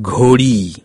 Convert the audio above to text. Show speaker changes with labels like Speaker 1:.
Speaker 1: ゴリー。